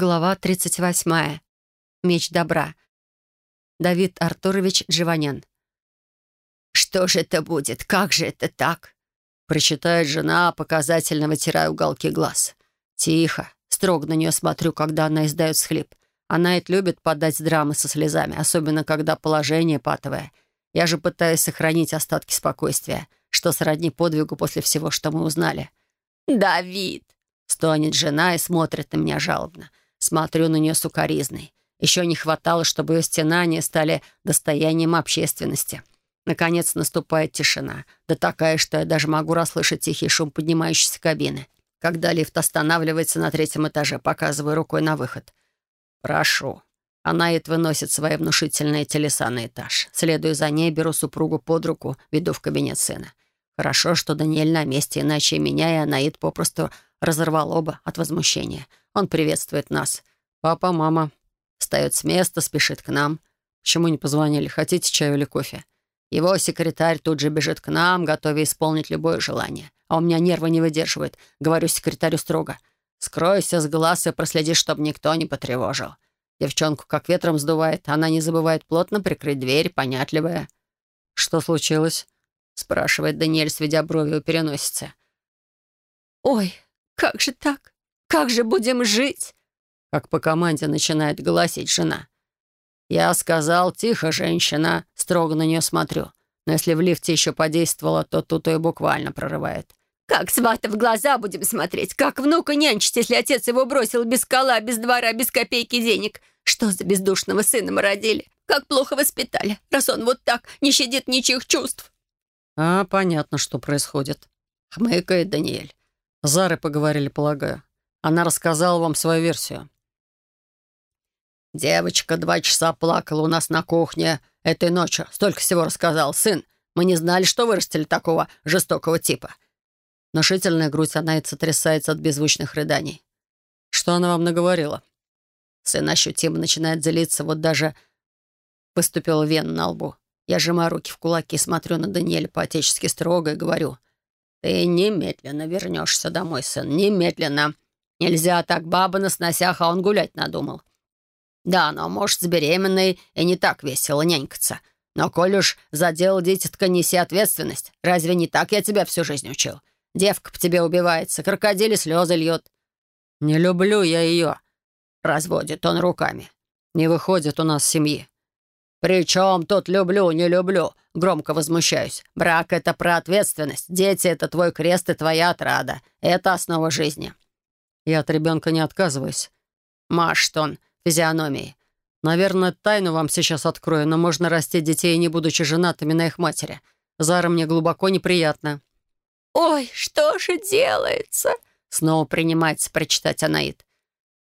Глава 38. Меч добра. Давид Артурович Дживанян. «Что же это будет? Как же это так?» Прочитает жена, показательно вытирая уголки глаз. Тихо, строго на нее смотрю, когда она издает схлип. Она ведь любит подать драмы со слезами, особенно когда положение патовое. Я же пытаюсь сохранить остатки спокойствия, что сродни подвигу после всего, что мы узнали. «Давид!» — стонет жена и смотрит на меня жалобно. Смотрю на нее сукоризной. Еще не хватало, чтобы ее стенания стали достоянием общественности. Наконец наступает тишина. Да такая, что я даже могу расслышать тихий шум поднимающейся кабины. Когда лифт останавливается на третьем этаже, показываю рукой на выход. «Прошу». Анаит выносит свои внушительные телеса на этаж. Следую за ней, беру супругу под руку, веду в кабинет сына. Хорошо, что Даниэль на месте, иначе меня и Анаит попросту разорвал оба от возмущения. Он приветствует нас. «Папа, мама». Встает с места, спешит к нам. «Почему не позвонили? Хотите чаю или кофе?» Его секретарь тут же бежит к нам, готовя исполнить любое желание. А у меня нервы не выдерживают. Говорю секретарю строго. «Скройся с глаз и проследи, чтобы никто не потревожил». Девчонку как ветром сдувает. Она не забывает плотно прикрыть дверь, понятливая. «Что случилось?» — спрашивает Даниэль, сведя брови у переносицы. «Ой, как же так? Как же будем жить?» Как по команде начинает голосить жена. «Я сказал, тихо, женщина», строго на нее смотрю. Но если в лифте еще подействовало, то тут ее буквально прорывает. «Как свата в глаза будем смотреть? Как внука нянчить, если отец его бросил без скала, без двора, без копейки денег? Что за бездушного сына мы родили? Как плохо воспитали, раз он вот так не щадит ничьих чувств?» «А, понятно, что происходит», — хмыкает Даниэль. Зары поговорили, полагаю. Она рассказала вам свою версию. «Девочка два часа плакала у нас на кухне этой ночью. Столько всего рассказал. Сын, мы не знали, что вырастили такого жестокого типа». Внушительная грудь она и сотрясается от беззвучных рыданий. «Что она вам наговорила?» Сын ощутимо начинает злиться, вот даже выступила вена на лбу. Я сжимаю руки в кулаки, смотрю на Даниэля по-отечески строго и говорю. «Ты немедленно вернешься домой, сын, немедленно. Нельзя так, баба на сносях, а он гулять надумал. Да, но, может, с беременной и не так весело нянькаться. Но, коль уж задел дитятка, неси ответственность. Разве не так я тебя всю жизнь учил? Девка по тебе убивается, крокодили слезы льет. Не люблю я ее. Разводит он руками. Не выходит у нас семьи. «Причем тут люблю, не люблю?» Громко возмущаюсь. «Брак — это про ответственность. Дети — это твой крест и твоя отрада. Это основа жизни». Я от ребенка не отказываюсь. Машет он физиономией. Наверное, тайну вам сейчас открою, но можно растить детей, не будучи женатыми на их матери. Зара мне глубоко неприятно. «Ой, что же делается?» Снова принимается прочитать Анаит.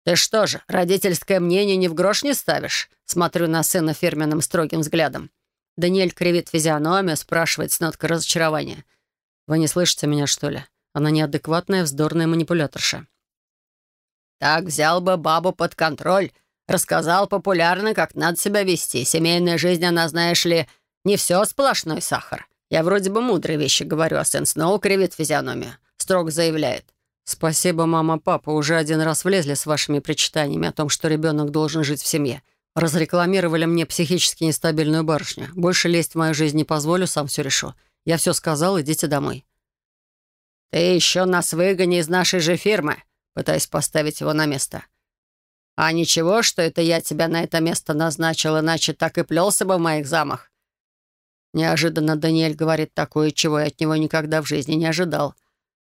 «Ты что же, родительское мнение ни в грош не ставишь?» Смотрю на сына фирменным строгим взглядом. Даниэль кривит физиономию, спрашивает с ноткой разочарования. «Вы не слышите меня, что ли? Она неадекватная, вздорная манипуляторша». «Так взял бы бабу под контроль, рассказал популярно, как надо себя вести. Семейная жизнь, она, знаешь ли, не все сплошной сахар. Я вроде бы мудрые вещи говорю, а сын снова кривит физиономию. Строго заявляет. «Спасибо, мама, папа, уже один раз влезли с вашими причитаниями о том, что ребенок должен жить в семье. Разрекламировали мне психически нестабильную барышню. Больше лезть в мою жизнь не позволю, сам все решу. Я все сказал, идите домой». «Ты еще нас выгони из нашей же фирмы», пытаясь поставить его на место. «А ничего, что это я тебя на это место назначил, иначе так и плелся бы в моих замах». Неожиданно Даниэль говорит такое, чего я от него никогда в жизни не ожидал.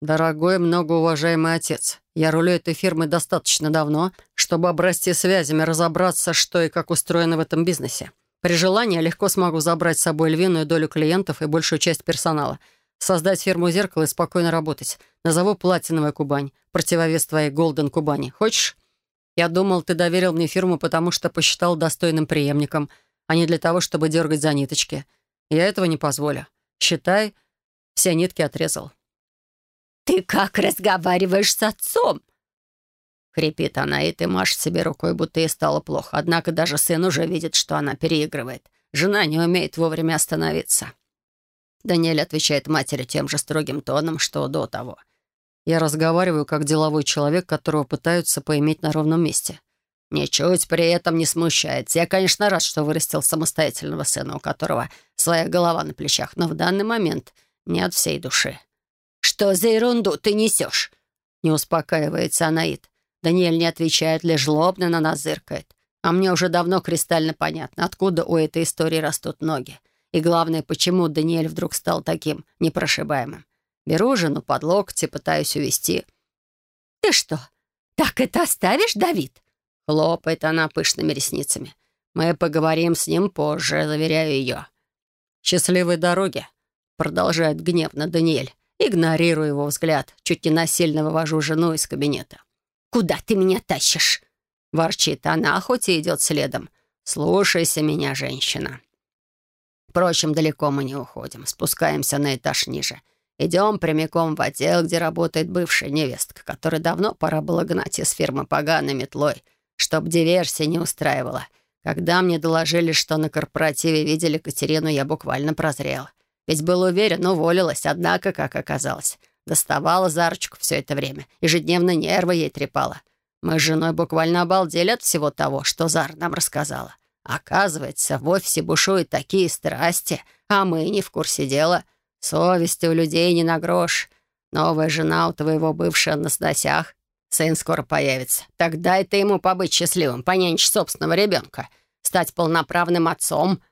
«Дорогой, многоуважаемый отец, я рулю этой фирмой достаточно давно, чтобы обрасти связями, разобраться, что и как устроено в этом бизнесе. При желании я легко смогу забрать с собой львиную долю клиентов и большую часть персонала, создать фирму «Зеркало» и спокойно работать. Назову «Платиновая Кубань», противовес твоей «Голден Кубани». Хочешь? Я думал, ты доверил мне фирму, потому что посчитал достойным преемником, а не для того, чтобы дергать за ниточки. Я этого не позволю. Считай, все нитки отрезал. «Ты как разговариваешь с отцом?» Хрипит она, и ты машет себе рукой, будто ей стало плохо. Однако даже сын уже видит, что она переигрывает. Жена не умеет вовремя остановиться. Даниэль отвечает матери тем же строгим тоном, что до того. Я разговариваю как деловой человек, которого пытаются поиметь на ровном месте. Ничуть при этом не смущается. Я, конечно, рад, что вырастил самостоятельного сына, у которого своя голова на плечах, но в данный момент не от всей души. «Что за ерунду ты несешь?» Не успокаивается Анаит. Даниэль не отвечает, лишь злобно на нас зыркает. А мне уже давно кристально понятно, откуда у этой истории растут ноги. И главное, почему Даниэль вдруг стал таким непрошибаемым. Беру жену под локти, пытаюсь увести. «Ты что, так это оставишь, Давид?» Хлопает она пышными ресницами. «Мы поговорим с ним позже», — заверяю ее. «Счастливой дороги», — продолжает гневно Даниэль. Игнорирую его взгляд, чуть не насильно вывожу жену из кабинета. «Куда ты меня тащишь?» Ворчит она, хоть и идет следом. «Слушайся меня, женщина». Впрочем, далеко мы не уходим. Спускаемся на этаж ниже. Идем прямиком в отдел, где работает бывшая невестка, которой давно пора было гнать из фирмы поганой метлой, чтоб диверсия не устраивала. Когда мне доложили, что на корпоративе видели Катерину, я буквально прозрел. Ведь был уверен, уволилась, однако, как оказалось, доставала за ручку все это время, ежедневно нервы ей трепала. Мы с женой буквально обалдели от всего того, что Зар нам рассказала. Оказывается, в офисе бушуют такие страсти, а мы не в курсе дела. Совести у людей не на грош. Новая жена у твоего бывшего на сносях. Сын скоро появится. Тогда это ему побыть счастливым, понянчить собственного ребенка, стать полноправным отцом.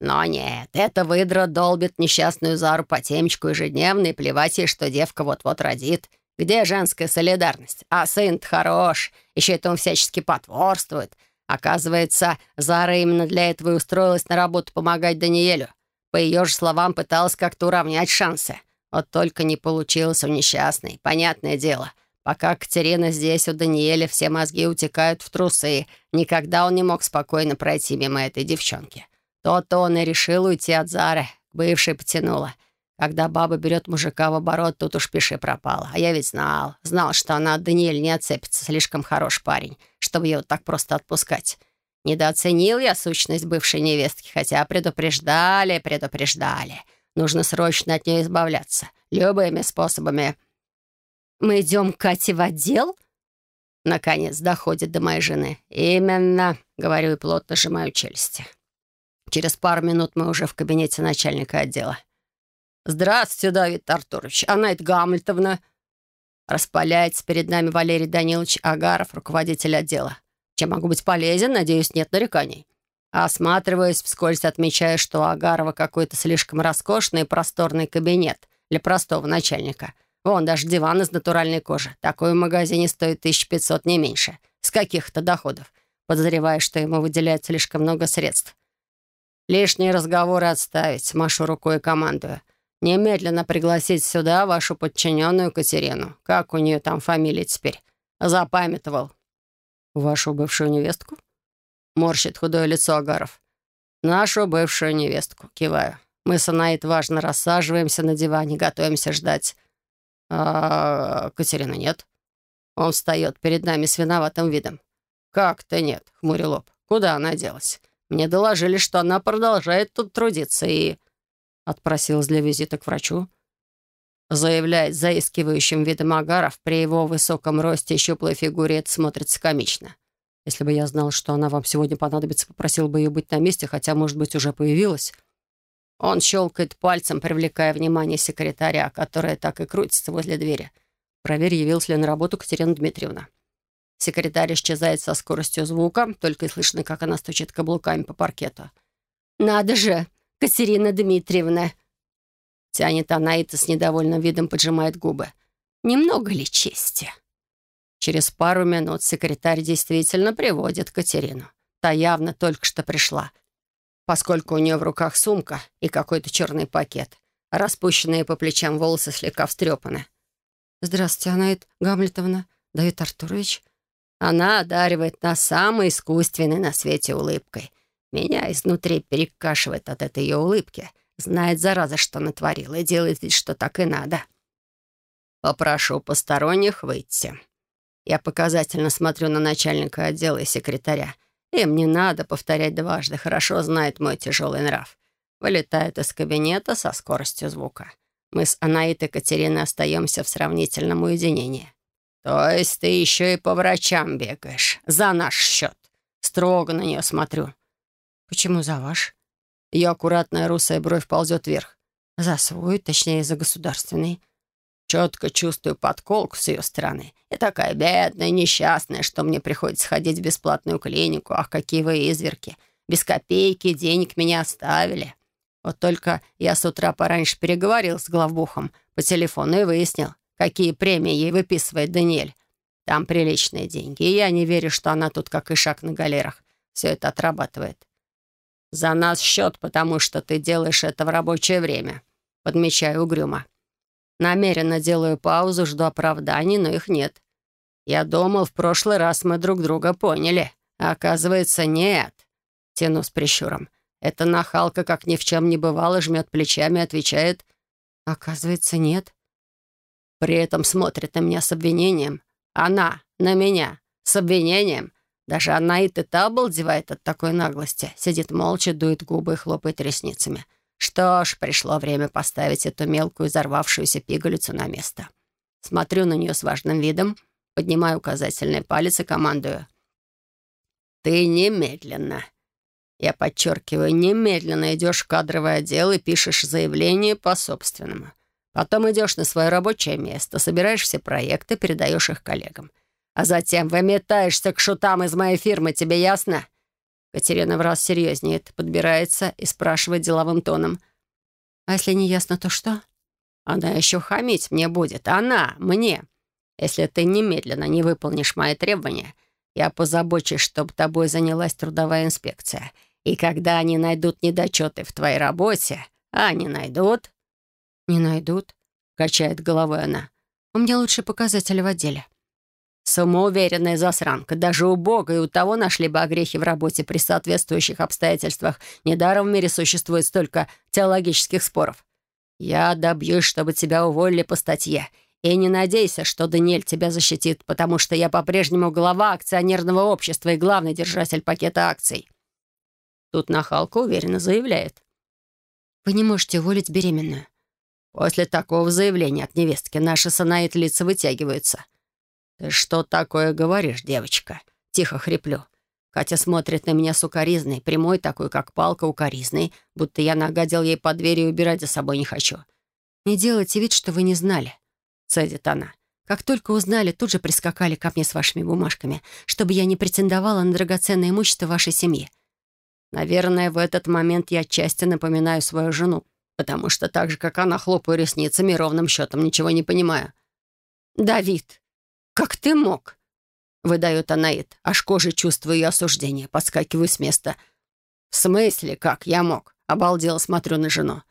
Но нет, эта выдра долбит несчастную Зару по темечку ежедневно и плевать ей, что девка вот-вот родит. Где женская солидарность? А сын хорош, еще этому всячески потворствует. Оказывается, Зара именно для этого и устроилась на работу помогать Даниэлю. По ее же словам, пыталась как-то уравнять шансы. Вот только не получилось у несчастной. Понятное дело. Пока Катерина здесь, у Даниэля все мозги утекают в трусы. Никогда он не мог спокойно пройти мимо этой девчонки. То-то он и решил уйти от Зары. Бывшей потянула. Когда баба берет мужика в оборот, тут уж пиши пропала. А я ведь знал, знал, что она от Даниэль не отцепится. Слишком хороший парень, чтобы ее так просто отпускать. Недооценил я сущность бывшей невестки, хотя предупреждали, предупреждали. Нужно срочно от нее избавляться. Любыми способами. «Мы идем к Кате в отдел?» Наконец доходит до моей жены. «Именно», — говорю и плотно сжимаю челюсти. Через пару минут мы уже в кабинете начальника отдела. «Здравствуйте, Давид Артурович. Анаит Гамлетовна». Распаляется перед нами Валерий Данилович Агаров, руководитель отдела. Чем могу быть полезен, надеюсь, нет нареканий. Осматриваясь, вскользь отмечая, что у Агарова какой-то слишком роскошный и просторный кабинет для простого начальника. Вон, даже диван из натуральной кожи. Такой в магазине стоит 1500, не меньше. С каких-то доходов. Подозреваю, что ему выделяют слишком много средств. Лишние разговоры отставить, машу рукой и командую. Немедленно пригласить сюда вашу подчиненную Катерину. Как у нее там фамилия теперь? Запамятовал. Вашу бывшую невестку? Морщит худое лицо Агаров. Нашу бывшую невестку. Киваю. Мы с Анаит важно рассаживаемся на диване, готовимся ждать. А Катерина нет. Он встает перед нами с виноватым видом. «Как-то нет», — хмурил лоб. «Куда она делась? Мне доложили, что она продолжает тут трудиться и...» Отпросилась для визита к врачу. Заявляет заискивающим видом Агаров, при его высоком росте и щуплой фигуре это смотрится комично. Если бы я знал, что она вам сегодня понадобится, попросил бы ее быть на месте, хотя, может быть, уже появилась. Он щелкает пальцем, привлекая внимание секретаря, которая так и крутится возле двери. Проверь, явилась ли на работу Катерина Дмитриевна. Секретарь исчезает со скоростью звука, только и слышно, как она стучит каблуками по паркету. «Надо же! Катерина Дмитриевна!» Тянет она и с недовольным видом поджимает губы. «Немного ли чести?» Через пару минут секретарь действительно приводит Катерину. Та явно только что пришла, поскольку у нее в руках сумка и какой-то черный пакет. Распущенные по плечам волосы слегка встрепаны. «Здравствуйте, Анаит Гамлетовна. Давид Артурович». Она одаривает нас самой искусственной на свете улыбкой. Меня изнутри перекашивает от этой ее улыбки. Знает, зараза, что натворила, и делает вид, что так и надо. Попрошу посторонних выйти. Я показательно смотрю на начальника отдела и секретаря. Им не надо повторять дважды, хорошо знает мой тяжелый нрав. Вылетают из кабинета со скоростью звука. Мы с Анаитой Катериной остаемся в сравнительном уединении. «То есть ты еще и по врачам бегаешь? За наш счет?» Строго на нее смотрю. «Почему за ваш?» Ее аккуратная русая бровь ползет вверх. «За свой, точнее, за государственный». Четко чувствую подколку с ее стороны. И такая бедная, несчастная, что мне приходится ходить в бесплатную клинику. Ах, какие вы изверки! Без копейки денег меня оставили. Вот только я с утра пораньше переговорил с главбухом по телефону и выяснил, какие премии ей выписывает Даниэль. Там приличные деньги, и я не верю, что она тут, как и шаг на галерах, все это отрабатывает. За нас счет, потому что ты делаешь это в рабочее время. Подмечаю угрюмо. Намеренно делаю паузу, жду оправданий, но их нет. Я думал, в прошлый раз мы друг друга поняли. А оказывается, нет. Тяну с прищуром. Эта нахалка, как ни в чем не бывало, жмет плечами и отвечает. Оказывается, нет. При этом смотрит на меня с обвинением. Она на меня с обвинением. Даже она и та обалдевает от такой наглости. Сидит молча, дует губы и хлопает ресницами. Что ж, пришло время поставить эту мелкую взорвавшуюся пигалицу на место. Смотрю на нее с важным видом, поднимаю указательный палец и командую. «Ты немедленно я подчеркиваю, немедленно идешь в кадровый отдел и пишешь заявление по собственному. Потом идешь на свое рабочее место, собираешь все проекты, передаешь их коллегам. А затем выметаешься к шутам из моей фирмы, тебе ясно?» Катерина в раз серьезнеет, подбирается и спрашивает деловым тоном. «А если не ясно, то что?» «Она еще хамить мне будет. Она, мне. Если ты немедленно не выполнишь мои требования, я позабочусь, чтобы тобой занялась трудовая инспекция. И когда они найдут недочеты в твоей работе, а они найдут...» «Не найдут», — качает головой она. «У меня лучшие показатели в отделе». Самоуверенная засранка. Даже у Бога и у того нашли бы огрехи в работе при соответствующих обстоятельствах. Недаром в мире существует столько теологических споров. Я добьюсь, чтобы тебя уволили по статье. И не надейся, что Даниэль тебя защитит, потому что я по-прежнему глава акционерного общества и главный держатель пакета акций. Тут нахалка уверенно заявляет. «Вы не можете уволить беременную». После такого заявления от невестки наши санаит лица вытягиваются. «Ты что такое говоришь, девочка?» Тихо хриплю. Катя смотрит на меня сукоризной, прямой такой, как палка укоризной, будто я нагадил ей под дверью и убирать за собой не хочу. «Не делайте вид, что вы не знали», — цедит она. «Как только узнали, тут же прискакали ко мне с вашими бумажками, чтобы я не претендовала на драгоценное имущество вашей семьи. Наверное, в этот момент я отчасти напоминаю свою жену, потому что так же, как она, хлопаю ресницами ровным счетом ничего не понимаю. «Давид, как ты мог?» — выдает Анаит. Аж кожей чувствую ее осуждение, подскакиваю с места. «В смысле, как я мог?» — обалдело смотрю на жену.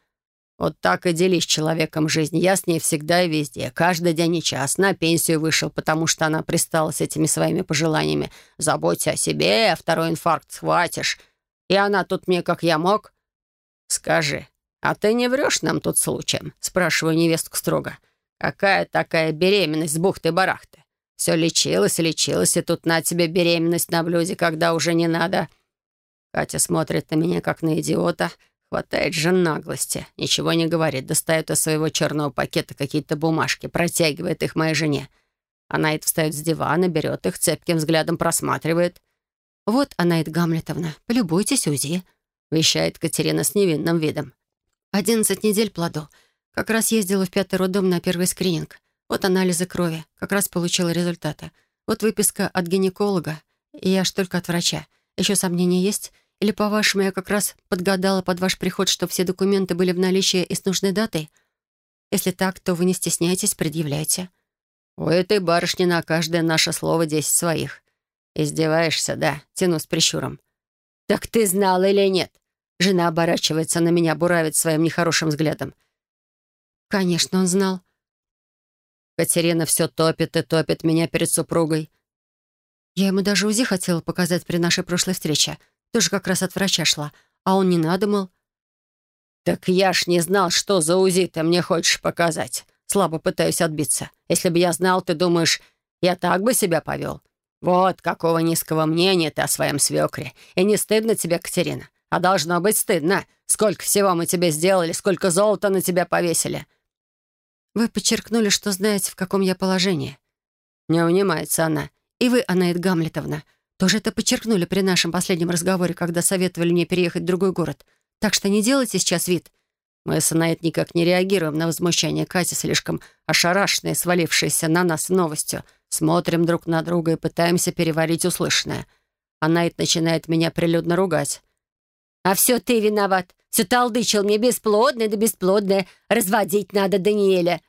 «Вот так и делись человеком жизнь. Я с ней всегда и везде. Каждый день и час. На пенсию вышел, потому что она пристала с этими своими пожеланиями. Заботься о себе, а второй инфаркт схватишь. И она тут мне, как я мог. Скажи, а ты не врешь нам тут случаем? Спрашиваю невестку строго. Какая такая беременность с бухты-барахты? Все лечилось, лечилось, и тут на тебе беременность на блюде, когда уже не надо. Катя смотрит на меня, как на идиота, хватает же наглости, ничего не говорит, достает из своего черного пакета какие-то бумажки, протягивает их моей жене. Она это встает с дивана, берет их, цепким взглядом просматривает. «Вот, Анаит Гамлетовна, полюбуйтесь УЗИ», — вещает Катерина с невинным видом. «Одиннадцать недель плоду. Как раз ездила в пятый роддом на первый скрининг. Вот анализы крови. Как раз получила результаты. Вот выписка от гинеколога. И я ж только от врача. Еще сомнения есть? Или, по-вашему, я как раз подгадала под ваш приход, что все документы были в наличии и с нужной датой? Если так, то вы не стесняйтесь, предъявляйте». «У этой барышни на каждое наше слово десять своих. «Издеваешься, да?» — тяну с прищуром. «Так ты знал или нет?» Жена оборачивается на меня, буравит своим нехорошим взглядом. «Конечно, он знал». Катерина все топит и топит меня перед супругой. Я ему даже УЗИ хотела показать при нашей прошлой встрече. Тоже как раз от врача шла. А он не надумал. «Так я ж не знал, что за УЗИ ты мне хочешь показать. Слабо пытаюсь отбиться. Если бы я знал, ты думаешь, я так бы себя повел? «Вот какого низкого мнения ты о своем свекре. И не стыдно тебе, Катерина? А должно быть стыдно. Сколько всего мы тебе сделали, сколько золота на тебя повесили». «Вы подчеркнули, что знаете, в каком я положении». Не унимается она. И вы, Анаид Гамлетовна, тоже это подчеркнули при нашем последнем разговоре, когда советовали мне переехать в другой город. Так что не делайте сейчас вид. Мы с Анаид никак не реагируем на возмущение Кати, слишком ошарашенные, свалившиеся на нас новостью. Смотрим друг на друга и пытаемся переварить услышанное. Анаид начинает меня прилюдно ругать. «А все ты виноват. Все толдычил мне бесплодное да бесплодное. Разводить надо Даниэля».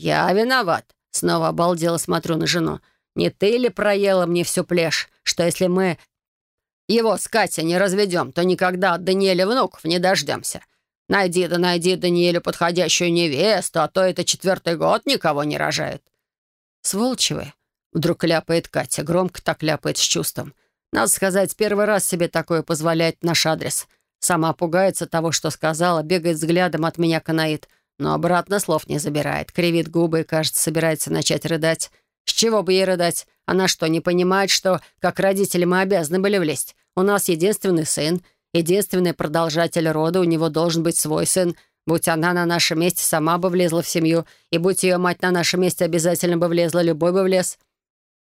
«Я виноват». Снова обалдело смотрю на жену. «Не ты ли проела мне всю плешь, что если мы его с Катей не разведем, то никогда от Даниэля внуков не дождемся. Найди да найди Даниэлю подходящую невесту, а то это четвертый год никого не рожает». «Сволочи вы!» — вдруг ляпает Катя, громко так ляпает с чувством. «Надо сказать, первый раз себе такое позволяет наш адрес. Сама пугается того, что сказала, бегает взглядом от меня канаит, но обратно слов не забирает, кривит губы и, кажется, собирается начать рыдать. С чего бы ей рыдать? Она что, не понимает, что, как родители, мы обязаны были влезть? У нас единственный сын, единственный продолжатель рода, у него должен быть свой сын. Будь она на нашем месте, сама бы влезла в семью, и будь ее мать на нашем месте, обязательно бы влезла, любой бы влез.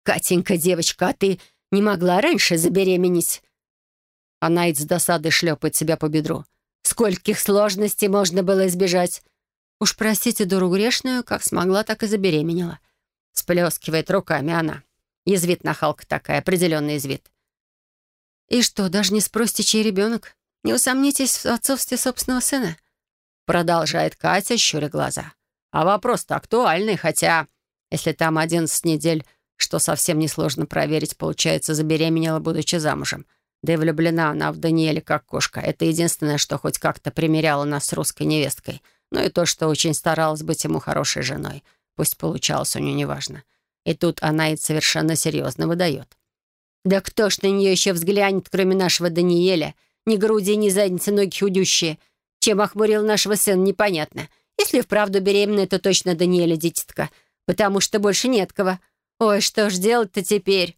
«Катенька, девочка, а ты не могла раньше забеременеть?» Она с досадой шлепает себя по бедру. «Скольких сложностей можно было избежать?» «Уж простите дуру грешную, как смогла, так и забеременела». Сплескивает руками она. Язвит нахалка такая, определенный язвит. «И что, даже не спросите, чей ребенок? Не усомнитесь в отцовстве собственного сына?» Продолжает Катя, щуря глаза. «А вопрос-то актуальный, хотя, если там одиннадцать недель, что совсем несложно проверить, получается, забеременела, будучи замужем. Да и влюблена она в Даниэля как кошка. Это единственное, что хоть как-то примеряло нас с русской невесткой. Ну и то, что очень старалась быть ему хорошей женой. Пусть получалось у нее неважно. И тут она и совершенно серьезно выдает. «Да кто ж на нее еще взглянет, кроме нашего Даниэля? Ни груди, ни задницы, ноги худющие. Чем охмурил нашего сына, непонятно. Если вправду беременная, то точно Даниэля дитятка, потому что больше нет кого. Ой, что ж делать-то теперь?»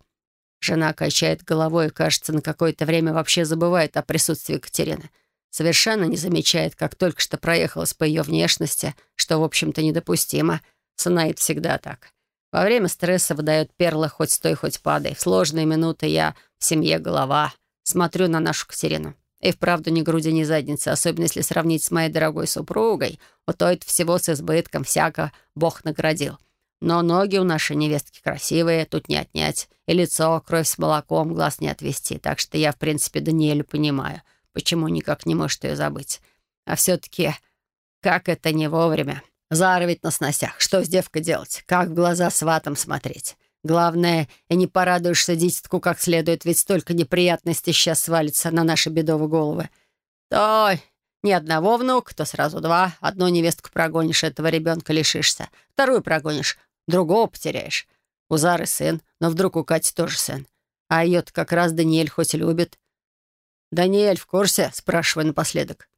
Жена качает головой и, кажется, на какое-то время вообще забывает о присутствии Катерины. Совершенно не замечает, как только что проехалась по ее внешности, что, в общем-то, недопустимо. Санаид всегда так. Во время стресса выдает перла хоть стой, хоть падай. В сложные минуты я в семье голова. Смотрю на нашу Катерину. И вправду ни груди, ни задницы, особенно если сравнить с моей дорогой супругой. У той всего с избытком, всяко Бог наградил. Но ноги у нашей невестки красивые, тут не отнять. И лицо, кровь с молоком, глаз не отвести. Так что я, в принципе, Даниэлю понимаю, почему никак не может ее забыть. А все-таки, как это не вовремя. Зара ведь на сносях. Что с девкой делать? Как в глаза сватом смотреть? Главное, и не порадуешься дитятку как следует, ведь столько неприятностей сейчас свалится на наши бедовые головы. То ни одного внука, то сразу два. Одну невестку прогонишь, этого ребенка лишишься. Вторую прогонишь, другого потеряешь. У Зары сын, но вдруг у Кати тоже сын. А ее-то как раз Даниэль хоть и любит. «Даниэль в курсе?» — спрашиваю напоследок.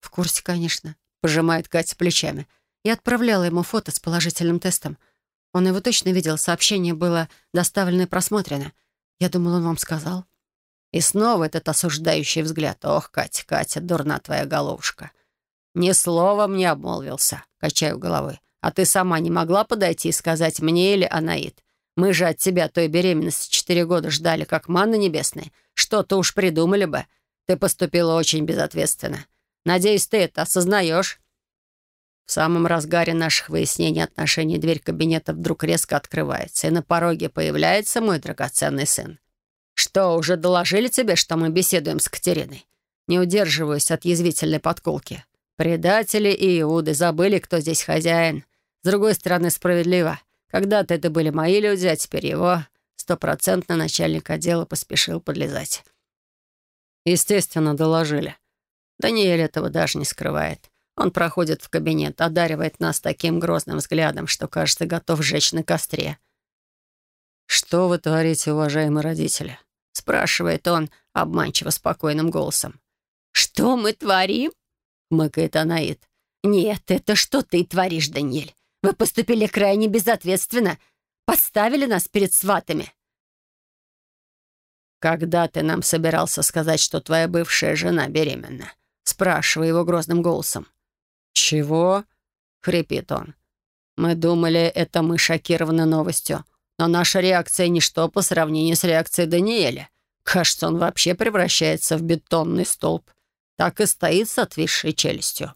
«В курсе, конечно», — пожимает Катя плечами. Я отправляла ему фото с положительным тестом. Он его точно видел, сообщение было доставлено и просмотрено. Я думал, он вам сказал. И снова этот осуждающий взгляд. «Ох, Катя, Катя, дурна твоя головушка!» «Ни словом не обмолвился», — качаю головой. «А ты сама не могла подойти и сказать мне или Анаит? Мы же от тебя той беременности четыре года ждали, как манна небесная. Что-то уж придумали бы. Ты поступила очень безответственно. Надеюсь, ты это осознаешь?» В самом разгаре наших выяснений отношений дверь кабинета вдруг резко открывается, и на пороге появляется мой драгоценный сын. «Что, уже доложили тебе, что мы беседуем с Катериной?» Не удерживаюсь от язвительной подколки. «Предатели и Иуды забыли, кто здесь хозяин. С другой стороны, справедливо. Когда-то это были мои люди, а теперь его стопроцентно начальник отдела поспешил подлезать». Естественно, доложили. Даниэль этого даже не скрывает. Он проходит в кабинет, одаривает нас таким грозным взглядом, что, кажется, готов сжечь на костре. «Что вы творите, уважаемые родители?» — спрашивает он обманчиво спокойным голосом. «Что мы творим?» — мыкает Анаит. «Нет, это что ты творишь, Даниэль? Вы поступили крайне безответственно. Поставили нас перед сватами». «Когда ты нам собирался сказать, что твоя бывшая жена беременна?» — спрашиваю его грозным голосом. «Чего?» — хрипит он. «Мы думали, это мы шокированы новостью. Но наша реакция — ничто по сравнению с реакцией Даниэля. Кажется, он вообще превращается в бетонный столб. Так и стоит с отвисшей челюстью.